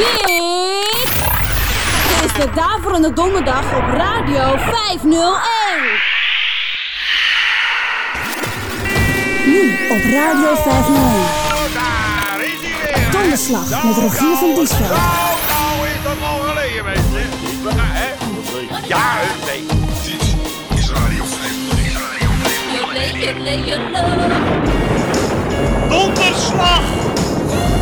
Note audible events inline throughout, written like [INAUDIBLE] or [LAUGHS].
Dit is de Daverende Donderdag op Radio 501. Nu op Radio 501. Daar is hij weer. Donderslag met Rogier van Diesveld. Nou, nou is dat al geleden, mensen. Hè? Ja, nee. Dit is Radio 501. Donderslag!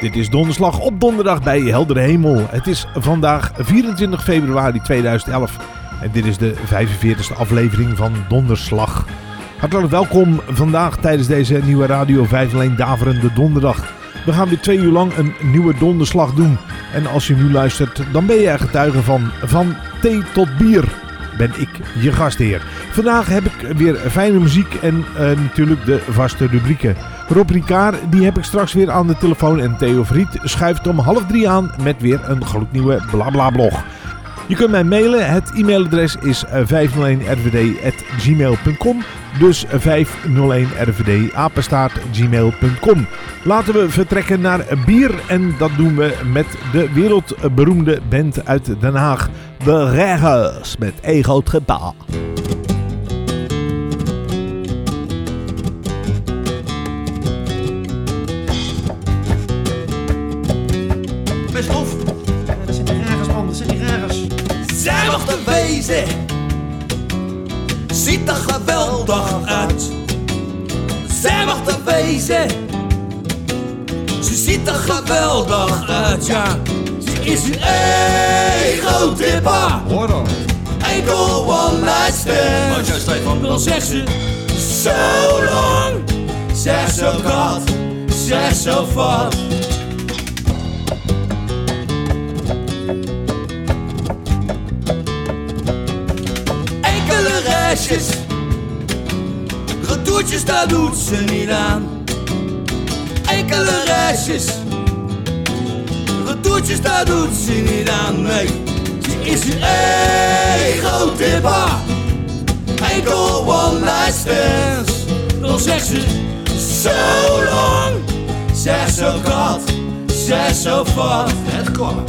Dit is donderslag op donderdag bij heldere hemel. Het is vandaag 24 februari 2011 en dit is de 45e aflevering van Donderslag. Hartelijk welkom vandaag tijdens deze nieuwe Radio 501 Daverende Donderdag. We gaan weer twee uur lang een nieuwe donderslag doen. En als je nu luistert, dan ben je er getuige van van thee tot bier ben ik je gastheer. Vandaag heb ik weer fijne muziek en eh, natuurlijk de vaste rubrieken. Rob Ricard, die heb ik straks weer aan de telefoon. En Theo Vriet schuift om half drie aan met weer een gloednieuwe blablablog. Je kunt mij mailen. Het e-mailadres is eh, 501rvd.gmail.com. Dus 501rvd apenstaartgmail.com. Laten we vertrekken naar bier. En dat doen we met de wereldberoemde band uit Den Haag. De Reggers met Ego Trepa. Best dat zijn die ragers, man. Zijn die ragers. Zij mag te wezen. Ziet er geweldig uit. Zij mag te wezen. Ze ziet er geweldig uit, ja. Is een ego-tipper. Hoor dan. Enkel one night stand. Als jij Stefan Dan zegt ze, zo lang. Zeg zo kat, zeg zo vat. Enkele restjes, retourtjes, daar doet ze niet aan. Enkele restjes, daar doet ze niet aan. Nee, ze is een ego-tipper enkel one night stands. Dan zegt ze, zo lang, zeg zo kat, zeg zo vat. Het kwam.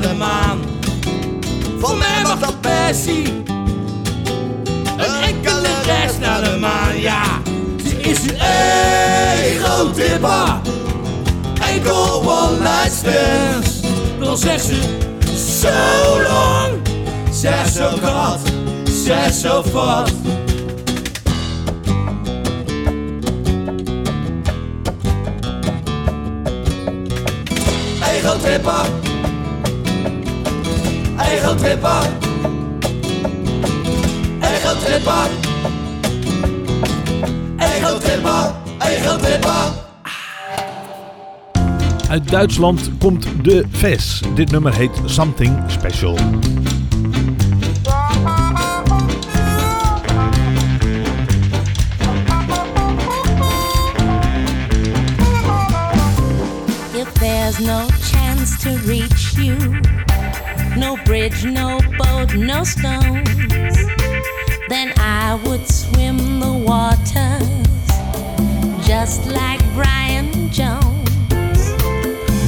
Naar de maan. Voor mij mag dat Messi. Een enkele reis naar de maan, ja. Ze is een ego-tipper. Enkel one night stands. Dan zegt ze, zo lang. Zeg zo kat, zeg zo vat. Ego-tripper. Ego-tripper. Ego-tripper. Ego-tripper. Ego-tripper. Uit Duitsland komt de VES. Dit nummer heet Something Special. If there's no chance to reach you, no bridge, no boat, no stones, then I would swim the waters just like Brian Jones.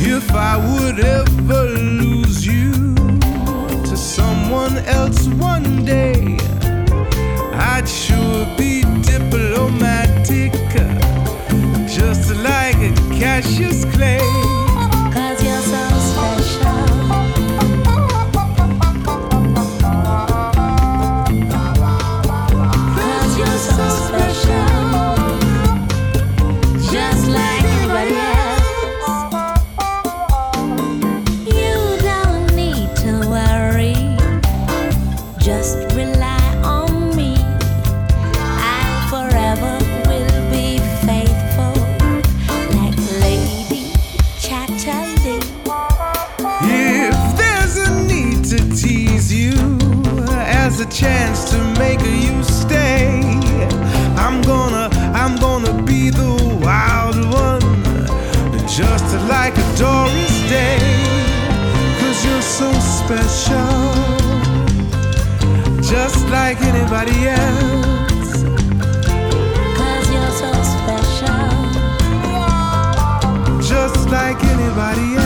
If I would ever lose you to someone else one day, I'd sure be diplomatic, just like Cassius Clay. Like a Doris Day. Cause you're so special, just like anybody else. Cause you're so special. Just like anybody else.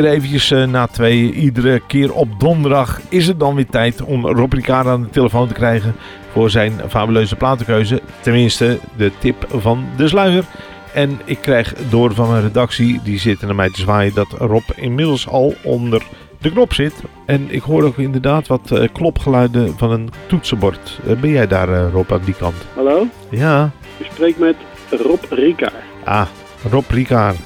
Weer eventjes eh, na twee. Iedere keer op donderdag is het dan weer tijd om Rob Ricard aan de telefoon te krijgen voor zijn fabuleuze platenkeuze. Tenminste, de tip van de sluier. En ik krijg door van mijn redactie, die zitten naar mij te zwaaien, dat Rob inmiddels al onder de knop zit. En ik hoor ook inderdaad wat eh, klopgeluiden van een toetsenbord. Eh, ben jij daar, Rob, aan die kant? Hallo, Ja. u spreekt met Rob Rika. Ah, Rob Ricard.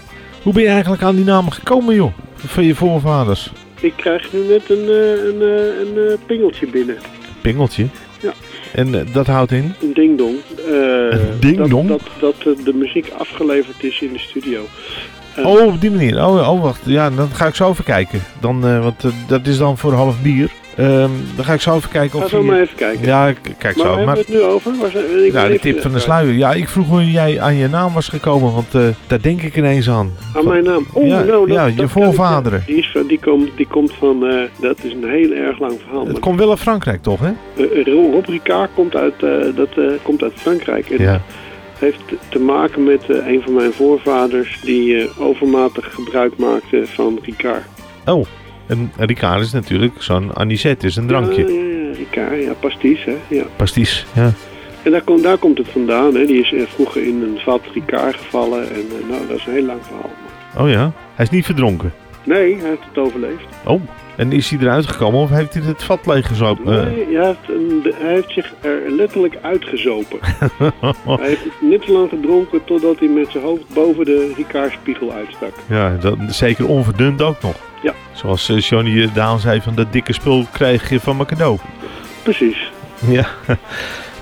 Hoe ben je eigenlijk aan die naam gekomen, joh? Van je voorvaders? Ik krijg nu net een, eh, een, eh, een eh, pingeltje binnen. Pingeltje? Ja. En dat houdt in? Een ding-dong. Een ding-dong? Dat, dat, dat de muziek afgeleverd is in de studio. Oh, op die manier. Oh, oh, wacht. Ja, dan ga ik zo even kijken. Dan, want dat is dan voor half bier. Ehm, dan ga ik zo even kijken Ga of zo je- maar even kijken. Ja, ik kijk maar zo. waar Maar, hebben we het nu over? Waar zijn, ik nou, de tip van de sluier. Ja, ik vroeg hoe jij aan je naam was gekomen, want eh, daar denk ik ineens aan. Aan mijn naam. Oh, Ja, nou, dat, ja, je dat ik- voorvaderen. Die, is van, die, komt, die komt van, eh, dat is een heel erg lang verhaal. Het maar- komt wel uit Frankrijk, toch, hè? Eh, Ro- Rob Ricard komt uit, dat, komt uit Frankrijk. En Ja. heeft te maken met een van mijn voorvaders die overmatig gebruik maakte van Ricard. Oh, en Ricard is natuurlijk zo'n anisette, is een drankje. Ja, ja, Ricard, ja, pastis, hè. Ja. Pasties, ja. En daar, komt daar komt het vandaan, hè. Die is eh, vroeger in een vat Ricard gevallen en eh, nou, dat is een heel lang verhaal. Oh ja, hij is niet verdronken. Nee, hij heeft het overleefd. Oh, en is hij eruit gekomen of heeft hij het vat leeggezopen? Nee, hij heeft, een- hij heeft zich er letterlijk uitgezopen. [LAUGHS] hij heeft net zo lang gedronken totdat hij met zijn hoofd boven de Ricard-spiegel uitstak. Ja, dat, zeker onverdund ook nog. Ja. Zoals eh, Johnny eh, Daan zei van dat dikke spul krijg je van mijn cadeau. Precies. Ja. [LAUGHS]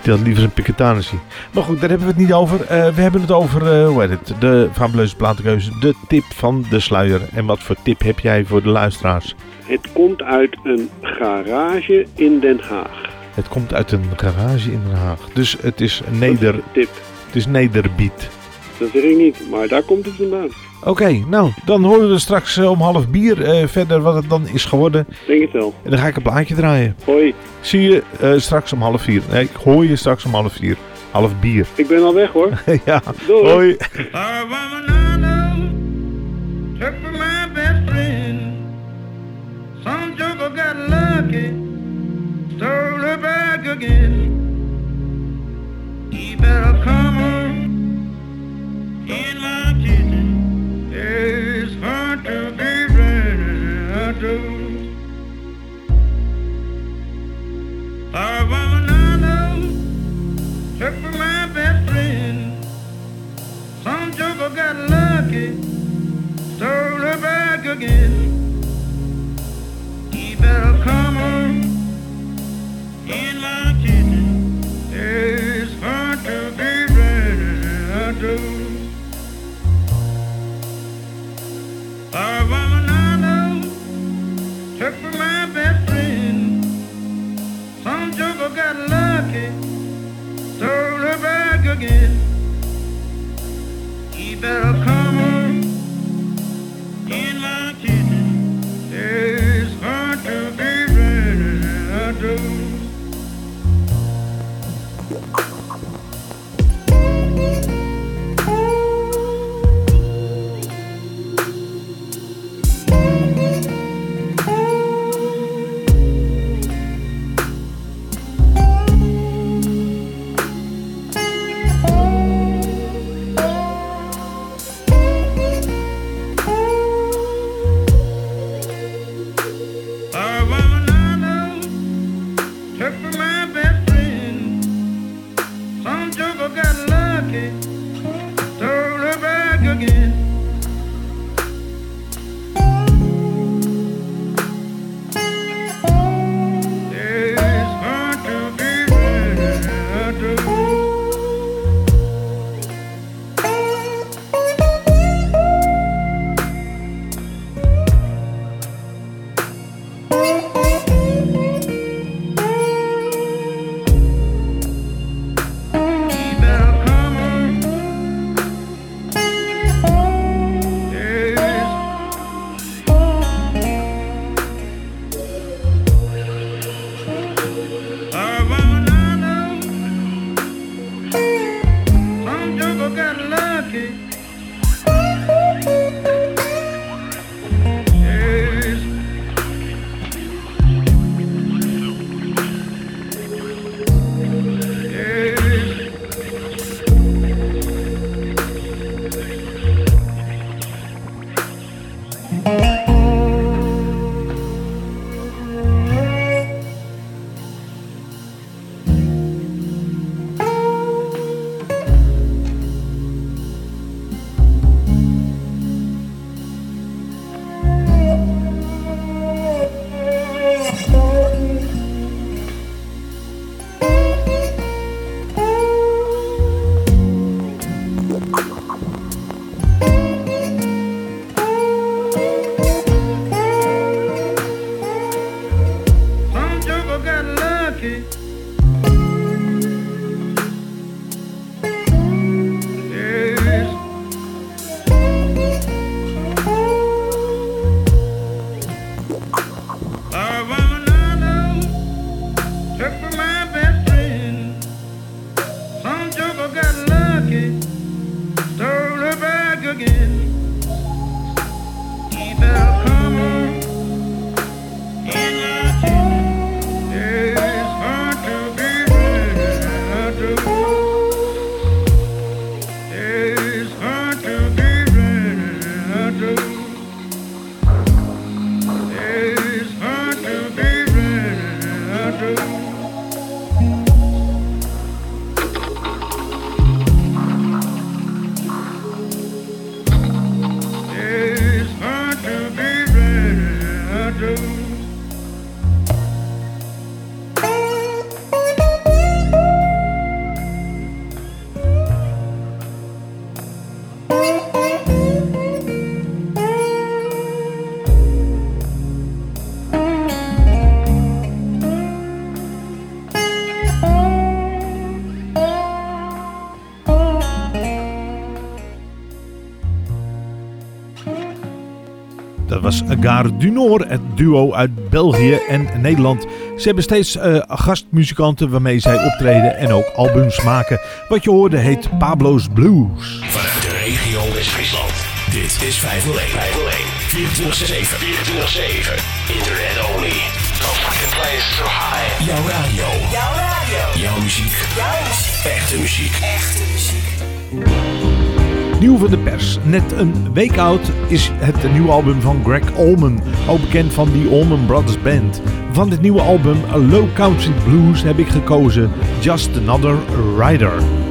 Die had liever een piketanissie. Maar goed, daar hebben we het niet over. Eh, we hebben het over, eh, hoe heet het, de fabuleuze platenkeuze. De tip van de sluier. En wat voor tip heb jij voor de luisteraars? Het komt uit een garage in Den Haag. Het komt uit een garage in Den Haag. Dus het is neder... Tip. Het is nederbied. Dat zeg ik niet, maar daar komt het vandaan. Oké, nou, dan horen we straks eh, om half bier eh, verder wat het dan is geworden. Denk het wel. En dan ga ik een plaatje draaien. Hoi. Zie je eh, straks om half vier. Nee, ik hoor je straks om half vier. Half bier. Ik ben al weg hoor. [LAUGHS] ja, Doei. hoi. Again. He better come on in my kitchen. It's hard to be ready. Do. A woman I know took my Gare du Nord, het duo uit België en Nederland. Ze hebben steeds uh, gastmuzikanten waarmee zij optreden en ook albums maken. Wat je hoorde heet Pablo's Blues. Vanuit de regio West-Friesland. Dit is 501. 501. 24 24 Internet only. No fucking place so high. Jouw radio. Jouw radio. Jouw muziek. Jouw muziek. Echte muziek. Echte muziek. Nieuw van de pers. Net een week oud is het nieuwe album van Greg Allman, ook bekend van die Allman Brothers Band. Van dit nieuwe album Low Country Blues heb ik gekozen Just Another Rider.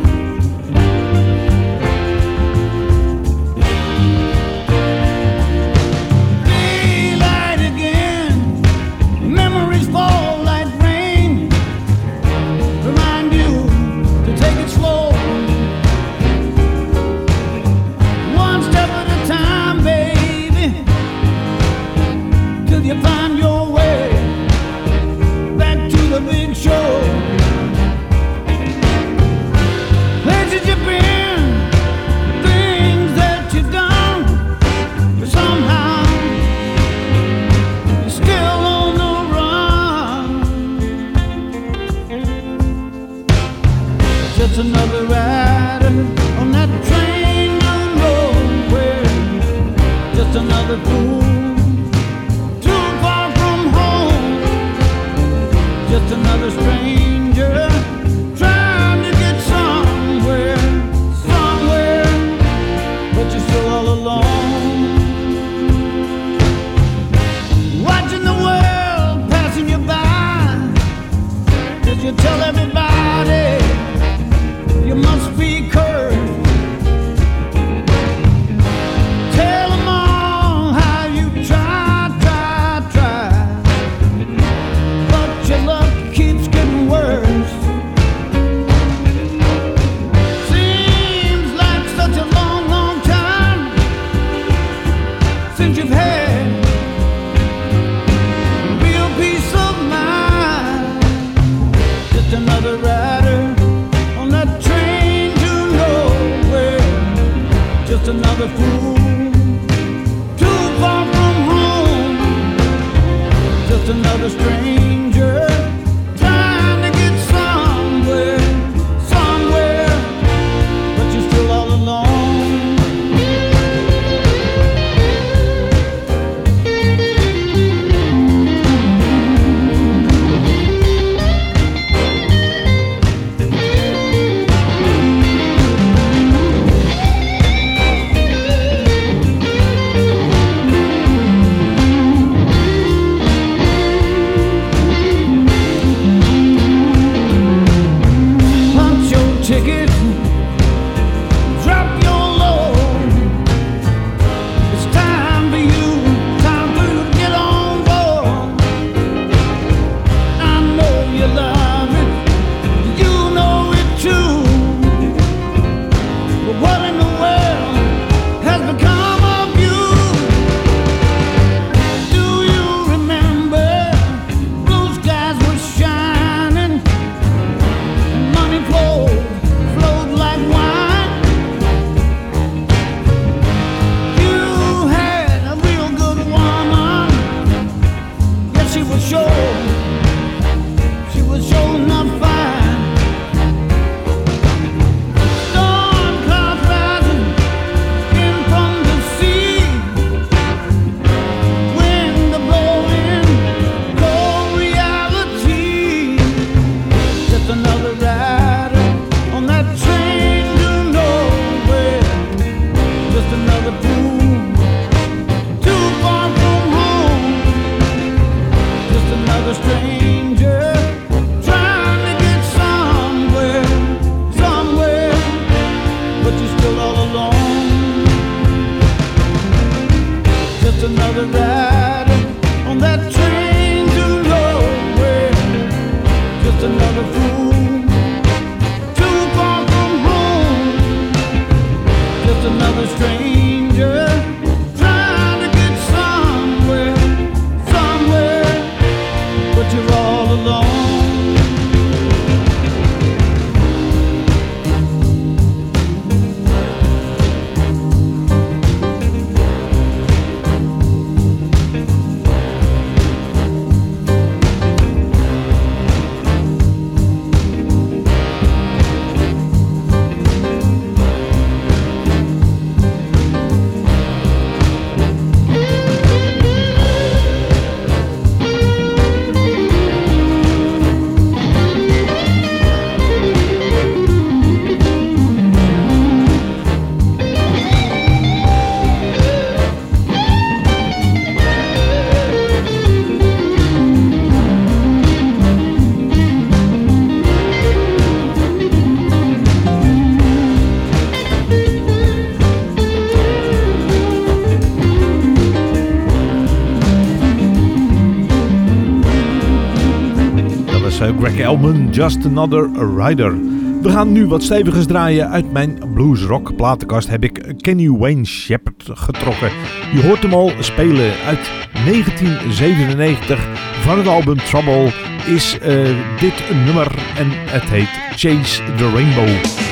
Just Another Rider. We gaan nu wat stevigers draaien. Uit mijn bluesrock platenkast heb ik Kenny Wayne Shepherd getrokken. Je hoort hem al spelen uit 1997. Van het album Trouble is uh, dit nummer en het heet Chase the Rainbow.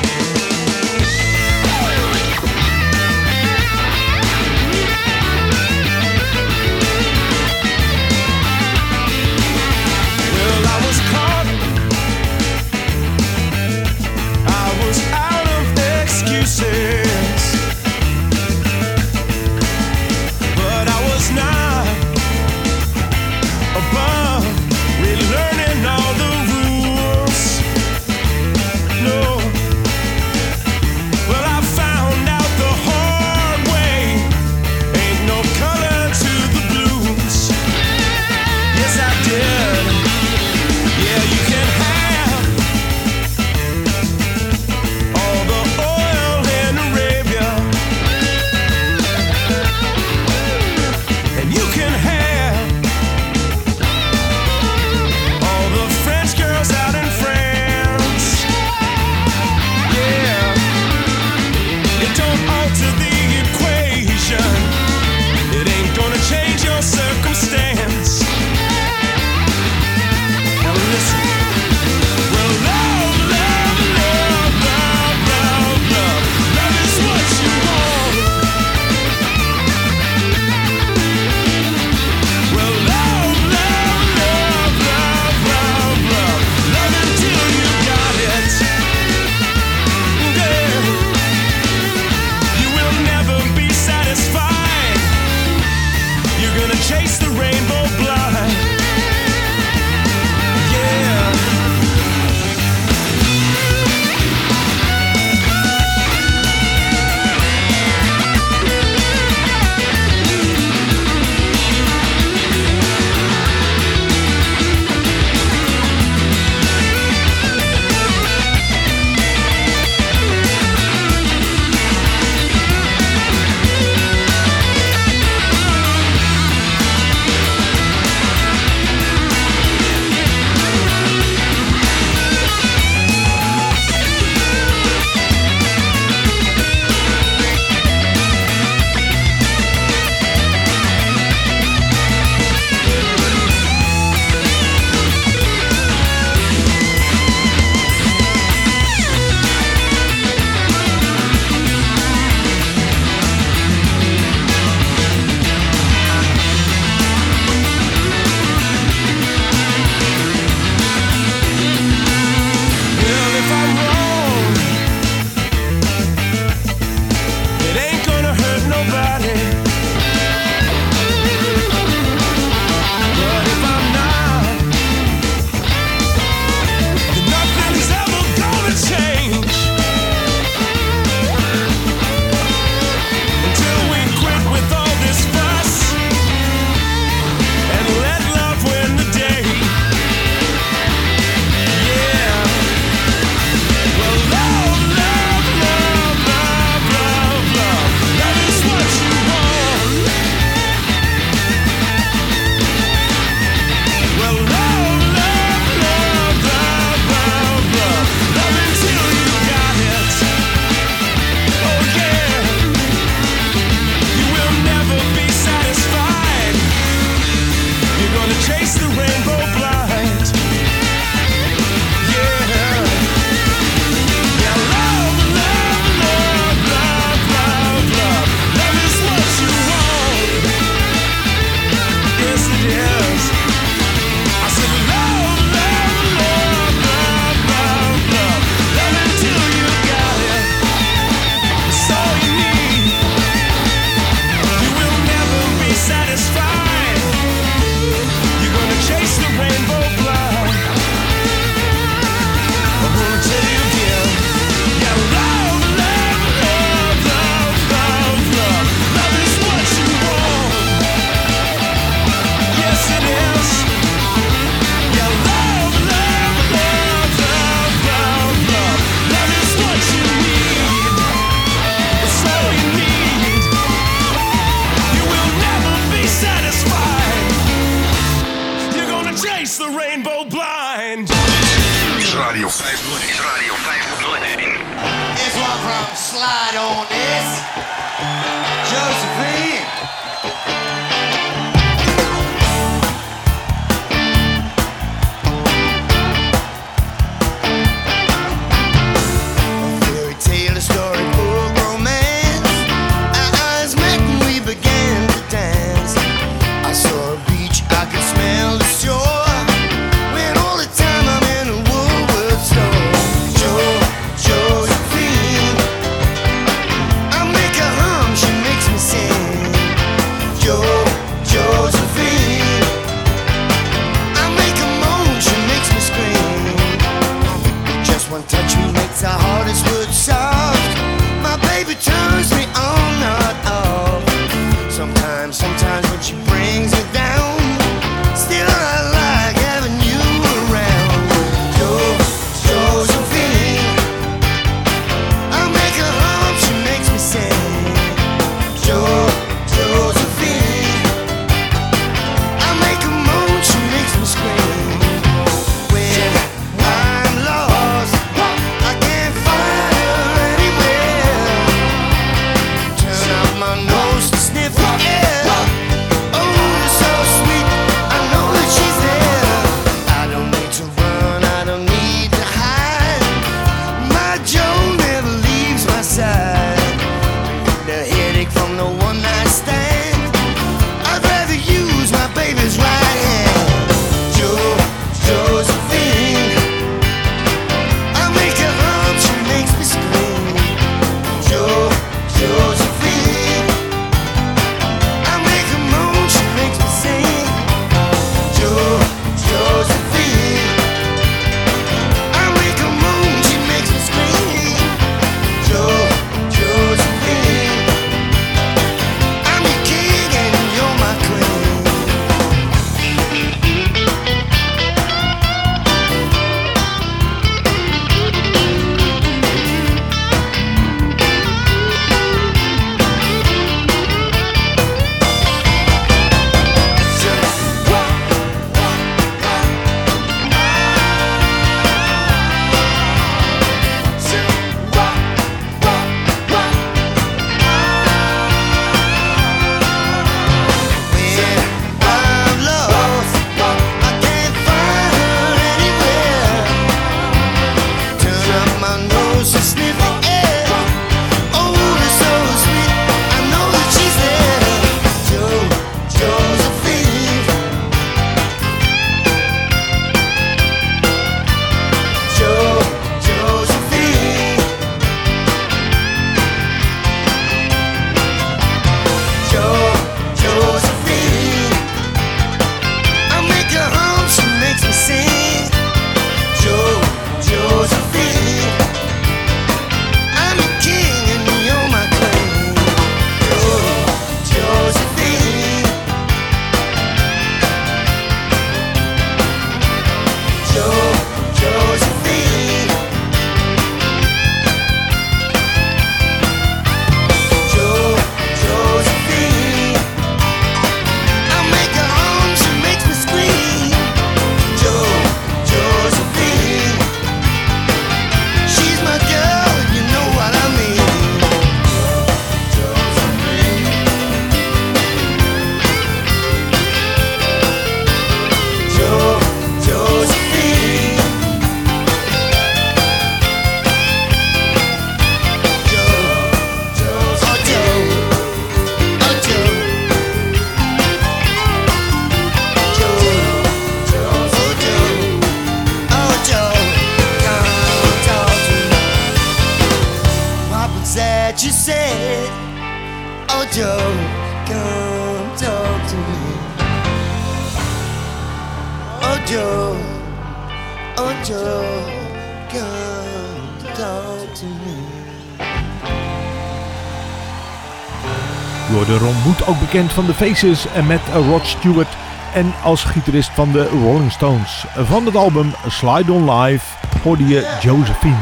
bekend van The Faces en met Rod Stewart en als gitarist van de Rolling Stones. Van het album Slide On Live hoorde je Josephine.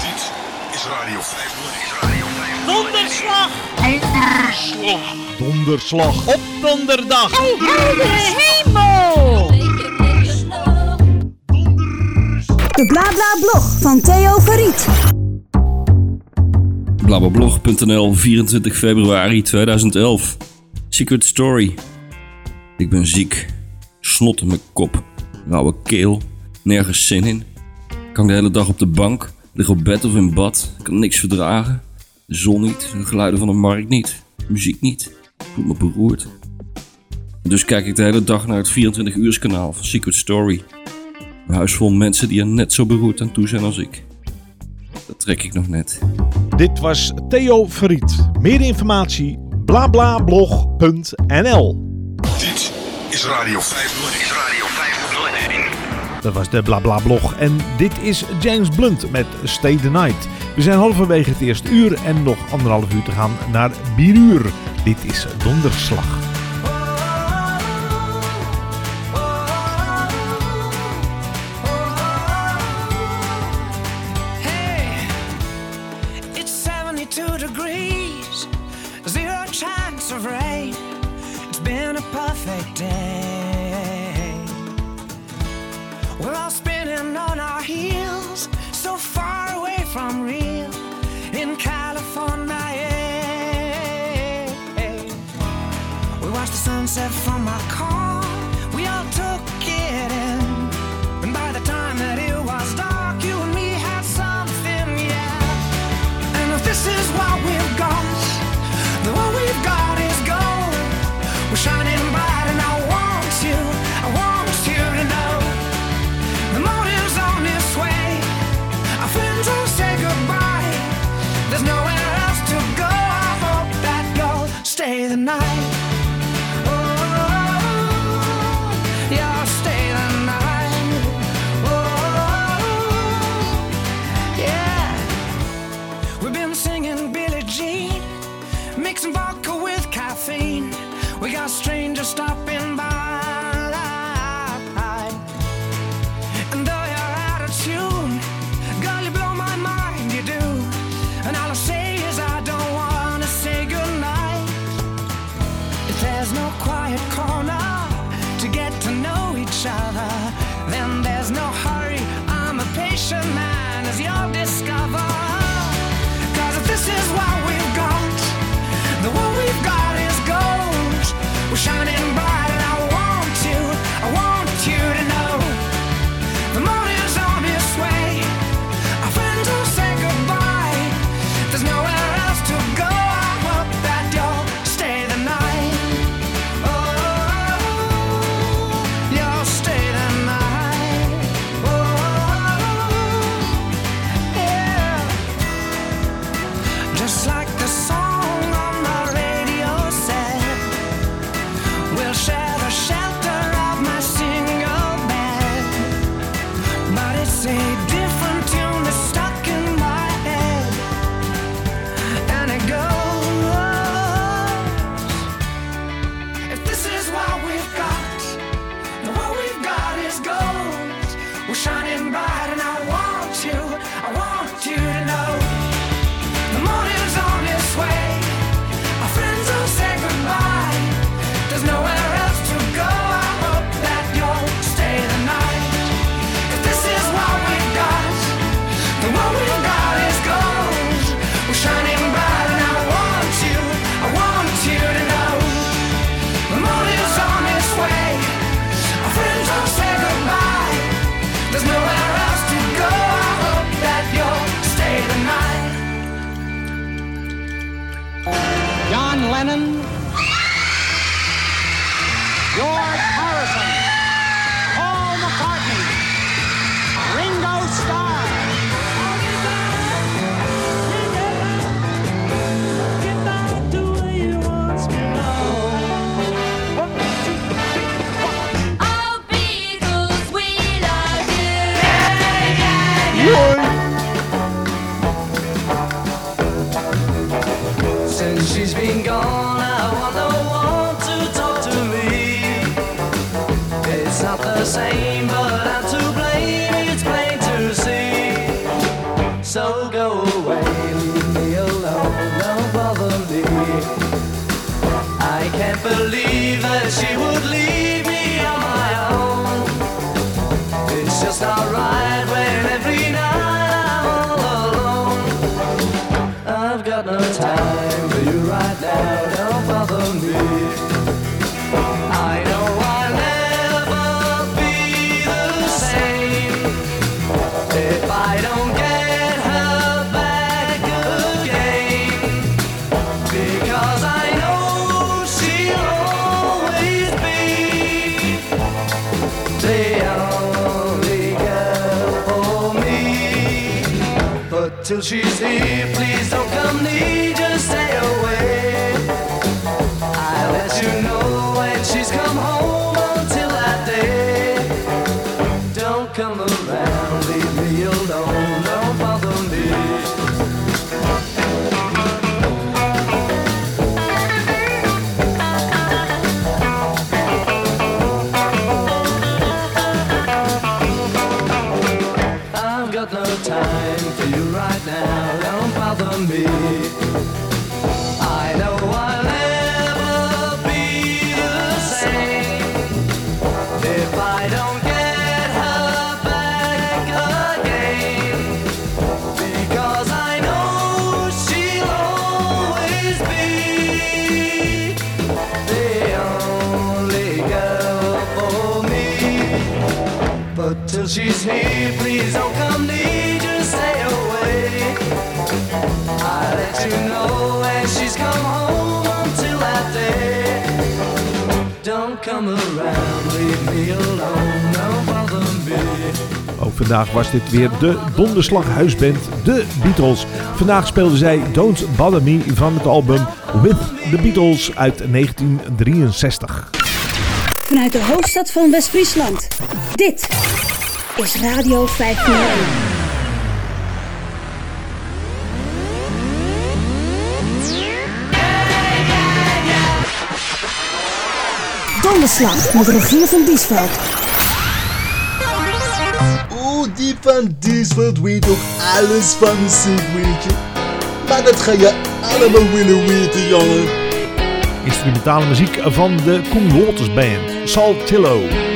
Dit is Radio 501. Donderslag! Donderslag! Donderslag! Op donderdag! Hey, heldere hemel! De blog van Theo Verriet blablablog.nl 24 februari 2011. Secret Story. Ik ben ziek. Snot in mijn kop. Rauwe keel. Nergens zin in. Ik hang de hele dag op de bank. Lig op bed of in bad. Ik kan niks verdragen. De zon niet. De geluiden van de markt niet. Muziek niet. Ik voel me beroerd. Dus kijk ik de hele dag naar het 24 uurs kanaal van Secret Story. Een huis vol mensen die er net zo beroerd aan toe zijn als ik. Dat trek ik nog net. Dit was Theo Verriet. Meer informatie blablablog.nl. Dit is Radio 501. Is Radio 501. Dat was de BlaBlaBlog en dit is James Blunt met Stay the Night. We zijn halverwege het eerste uur en nog anderhalf uur te gaan naar bieruur. Dit is Donderslag. She's here, please don't come near, just stay away. I'll let you know when she's come home until that day. Don't come around, leave me alone, don't bother me. Ook vandaag was dit weer de donderslag huisband, de Beatles. Vandaag speelden zij Don't Bother Me van het album With the Beatles uit 1963. Vanuit de hoofdstad van West-Friesland. Dit is Radio 501. Donderslag met Rogier van Diesveld. Oeh, die van Diesveld weet toch alles van muziek, weet je. Maar dat ga je allemaal willen weten, jongen. Instrumentale muziek van de Koen Waters Band, Saltillo.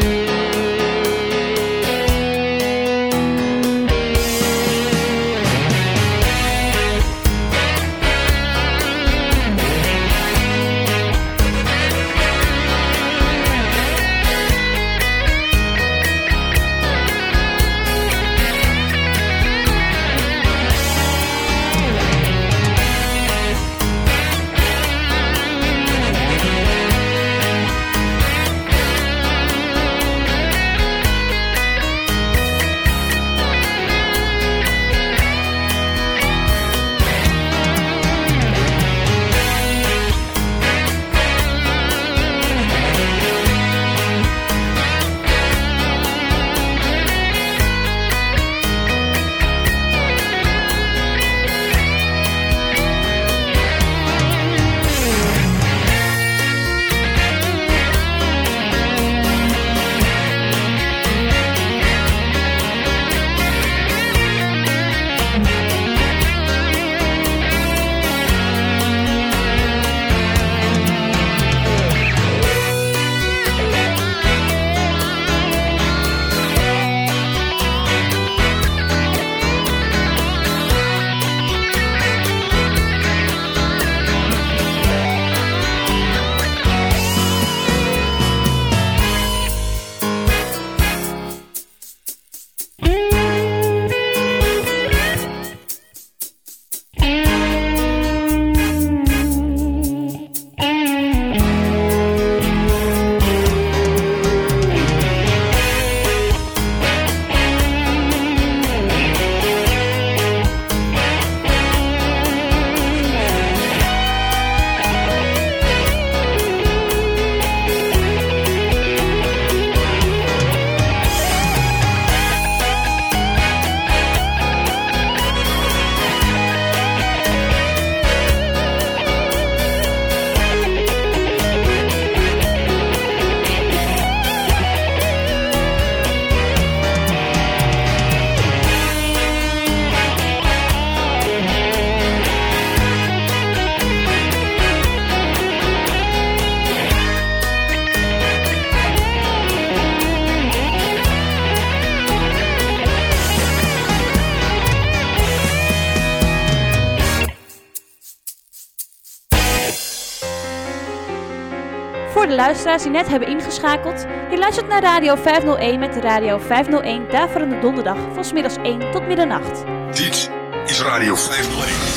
Luisteraars die net hebben ingeschakeld, je luistert naar Radio 501 met de Radio 501 Daverende Donderdag van 's middags 1 tot middernacht. Dit is Radio 501.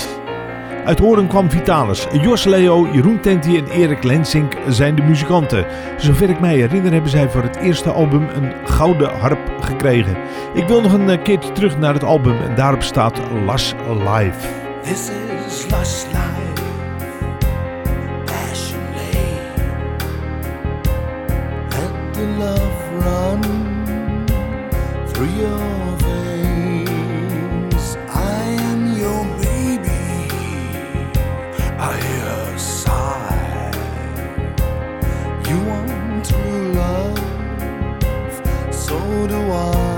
Uit Horen kwam Vitalis. Jos Leo, Jeroen Tenti en Erik Lensink zijn de muzikanten. Zover ik mij herinner hebben zij voor het eerste album een gouden harp gekregen. Ik wil nog een eh, keertje terug naar het album en daarop staat Las Live. This is lush life, through your veins. I am your baby. I hear sigh. You want to love, so do I.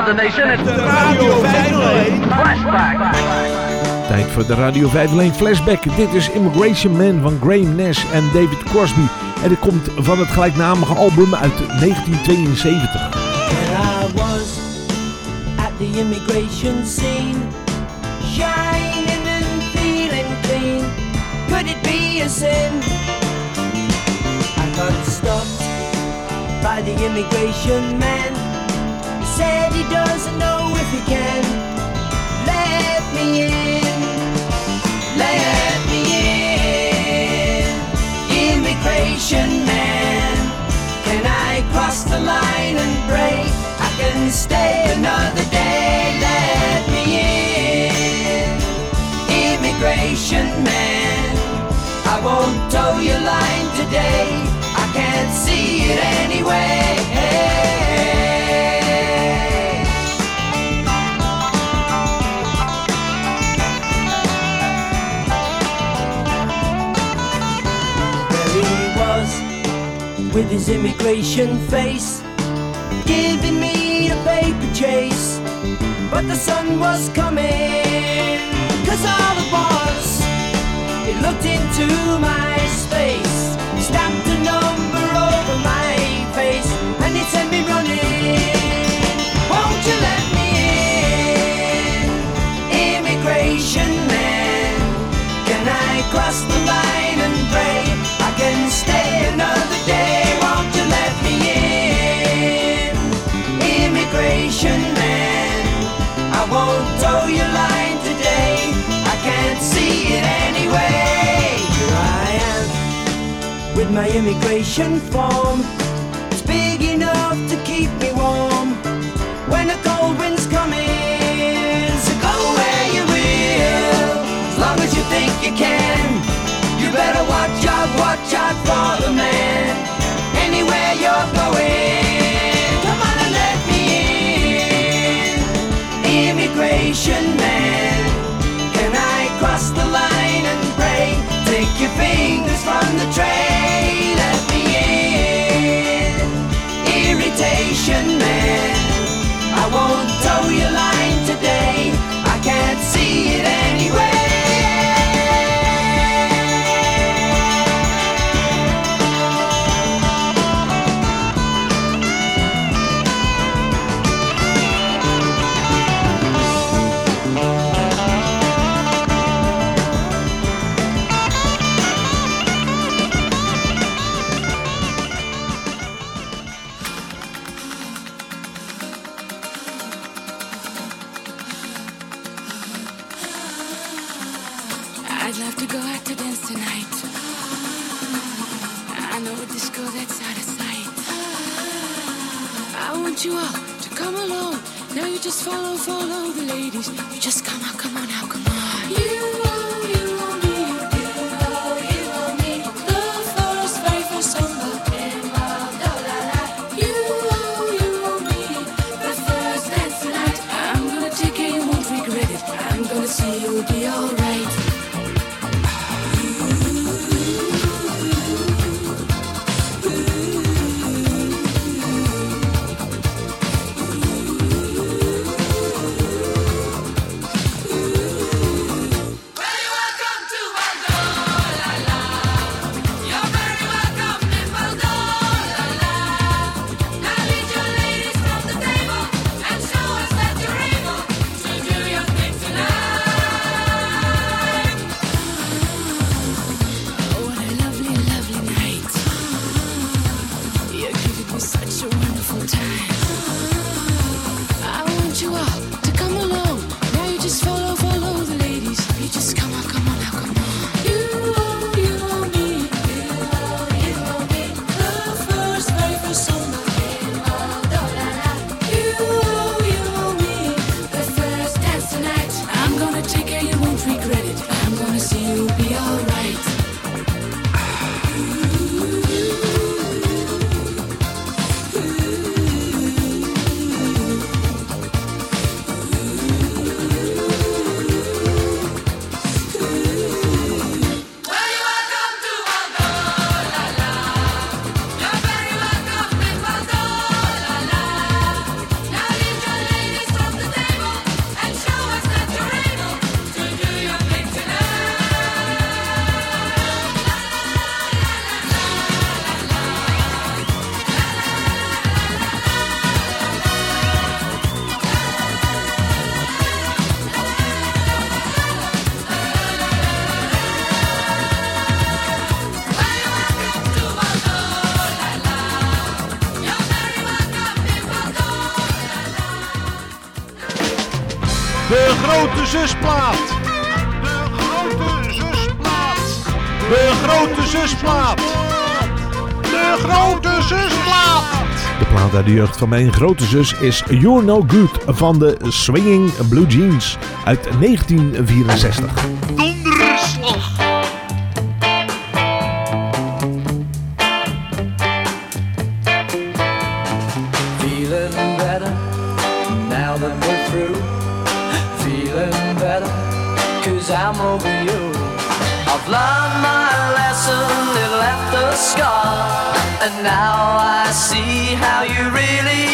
of the nation. It's the Radio 501 Flashback. Tijd voor de Radio 501 Flashback. Dit is Immigration Man van Graham Nash en David Crosby. En dit komt van het gelijknamige album uit 1972. And I was at the immigration scene, shining and feeling clean. Could it be a sin? I got stopped by the immigration man. Said he doesn't know if he can let me in. Let me in, immigration man. Can I cross the line and pray I can stay another day? Let me in, immigration man. I won't toe your line today. I can't see it anyway. With his immigration face, giving me a paper chase. But the sun was coming, cause all it was, it looked into my space, stamped a number over my face, and it sent me running. Won't you let me in, immigration man? Can I cross the line won't toe your line today. I can't see it anyway. Here I am with my immigration form. It's big enough to keep me warm when a cold wind's De jeugd van mijn grote zus is You're No Good van de Swinging Blue Jeans uit 1964. Donderslag. Feeling better now that we're through. Feeling better cause I'm over you. I've learned my lesson, it left a scar. And now I see how you really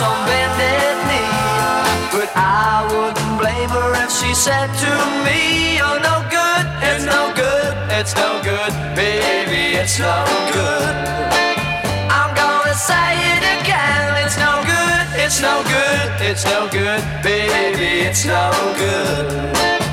on bended knee, but I wouldn't blame her if she said to me, "You're no good, it's no good, it's no good, baby, it's no good." I'm gonna say it again, it's no good, it's no good, it's no good, baby, it's no good.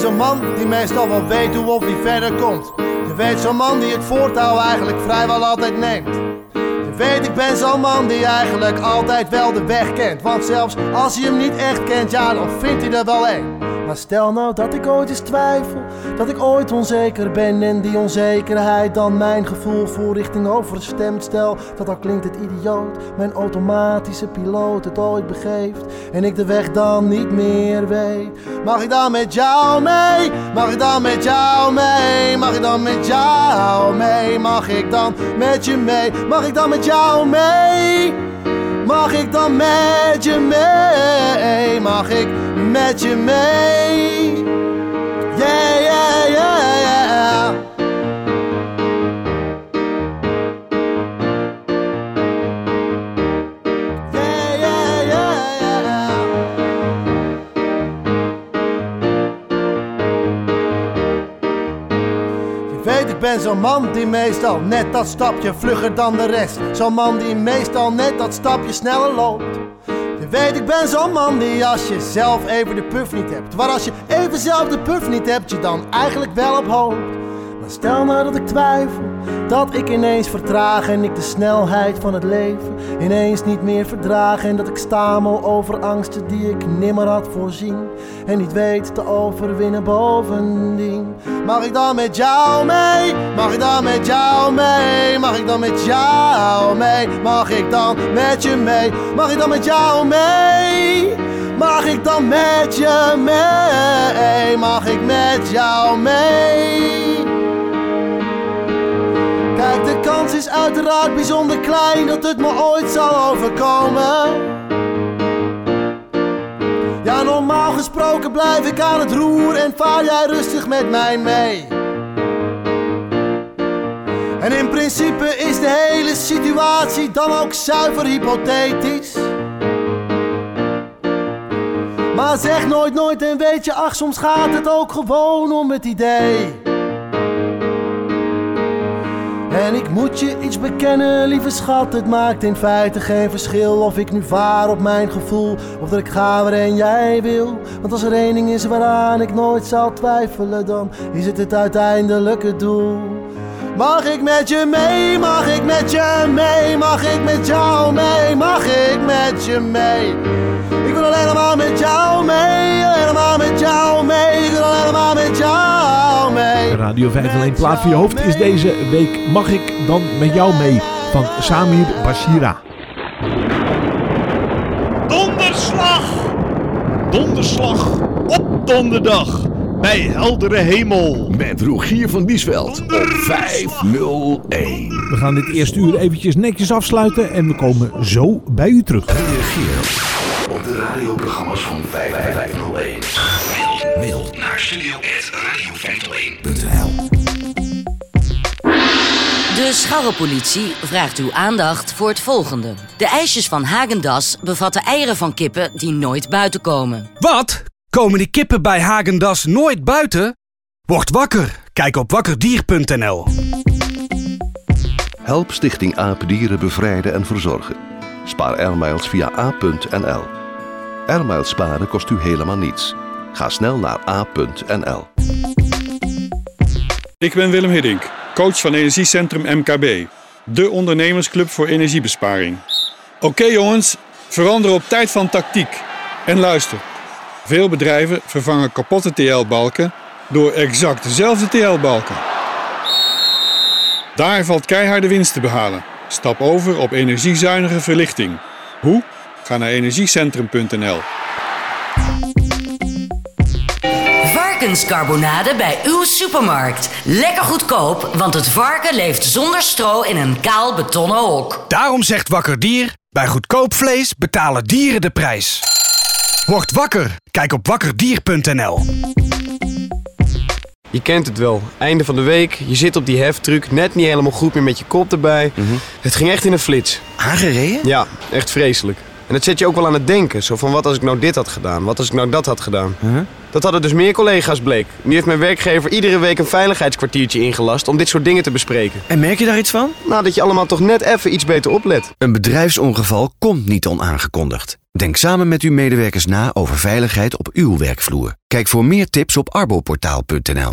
Weet, zo'n man die meestal wel weet hoe of hij verder komt. Je weet, zo'n man die het voortouw eigenlijk vrijwel altijd neemt. Je weet, ik ben zo'n man die eigenlijk altijd wel de weg kent. Want zelfs als hij hem niet echt kent, ja, dan vindt hij er wel een. Maar stel nou dat ik ooit eens twijfel, dat ik ooit onzeker ben en die onzekerheid dan mijn gevoel voor richting overstemt. Stel dat al klinkt het idioot, mijn automatische piloot het ooit begeeft en ik de weg dan niet meer weet. Mag ik dan met jou mee? Mag ik dan met jou mee? Mag ik dan met jou mee? Mag ik dan met je mee? Mag ik dan met jou mee? Mag ik dan met je mee? Mag ik met je mee? Ben zo'n man die meestal net dat stapje vlugger dan de rest. Zo'n man die meestal net dat stapje sneller loopt. Weet, ik ben zo'n man die als je zelf even de puff niet hebt. Maar als je even zelf de puff niet hebt, je dan eigenlijk wel op hoopt. Stel nou dat ik twijfel, dat ik ineens vertraag en ik de snelheid van het leven ineens niet meer verdraag. En dat ik stamel over angsten die ik nimmer had voorzien en niet weet te overwinnen bovendien. Mag ik dan met jou mee? Mag ik dan met jou mee? Mag ik dan met jou mee? Mag ik dan met je mee? Mag ik dan met jou mee? Mag ik dan met je mee? Mag ik met jou mee? Is uiteraard bijzonder klein dat het me ooit zal overkomen. Ja, normaal gesproken blijf ik aan het roer en vaar jij rustig met mij mee. En in principe is de hele situatie dan ook zuiver hypothetisch. Maar zeg nooit nooit en weet je, ach, soms gaat het ook gewoon om het idee. En ik moet je iets bekennen, lieve schat, het maakt in feite geen verschil of ik nu vaar op mijn gevoel of dat ik ga waarheen jij wil. Want als er één ding is waaraan ik nooit zal twijfelen, dan is het het uiteindelijke doel. Mag ik met je mee, mag ik met je mee, mag ik met jou mee, mag ik met je mee? Ik wil alleen maar met jou mee, helemaal met jou mee, ik wil alleen maar met jou. Radio 501 plaat voor je hoofd is deze week Mag ik dan met jou mee van Samir Bashira. Donderslag! Donderslag op donderdag bij heldere hemel. Met Rogier van Biesveld op 501. We gaan dit eerste uur eventjes netjes afsluiten en we komen zo bij u terug. Reageer op de radioprogramma's van 5501. Mail, mail naar studio.radio501.nl De scharrepolitie vraagt uw aandacht voor het volgende. De ijsjes van Hagendas bevatten eieren van kippen die nooit buiten komen. Wat? Komen die kippen bij Hagendas nooit buiten? Word wakker. Kijk op wakkerdier.nl. Help Stichting Apendieren bevrijden en verzorgen. Spaar airmiles via a.nl. Airmiles sparen kost u helemaal niets. Ga snel naar a.nl. Ik ben Willem Hiddink, coach van Energiecentrum MKB. De ondernemersclub voor energiebesparing. Oké jongens, verander op tijd van tactiek. En luister. Veel bedrijven vervangen kapotte TL-balken door exact dezelfde TL-balken. Daar valt keiharde winst te behalen. Stap over op energiezuinige verlichting. Hoe? Ga naar energiecentrum.nl. Varkenscarbonade bij uw supermarkt. Lekker goedkoop, want het varken leeft zonder stro in een kaal betonnen hok. Daarom zegt Wakker Dier, bij goedkoop vlees betalen dieren de prijs. Word wakker. Kijk op wakkerdier.nl. Je kent het wel. Einde van de week, je zit op die heftruck, net niet helemaal goed meer met je kop erbij. Het ging echt in een flits. Aangereden? Ja, echt vreselijk. En dat zet je ook wel aan het denken. Zo van, wat als ik nou dit had gedaan? Wat als ik nou dat had gedaan? Dat hadden dus meer collega's bleek. Nu heeft mijn werkgever iedere week een veiligheidskwartiertje ingelast om dit soort dingen te bespreken. En merk je daar iets van? Nou, dat je allemaal toch net even iets beter oplet. Een bedrijfsongeval komt niet onaangekondigd. Denk samen met uw medewerkers na over veiligheid op uw werkvloer. Kijk voor meer tips op arboportaal.nl.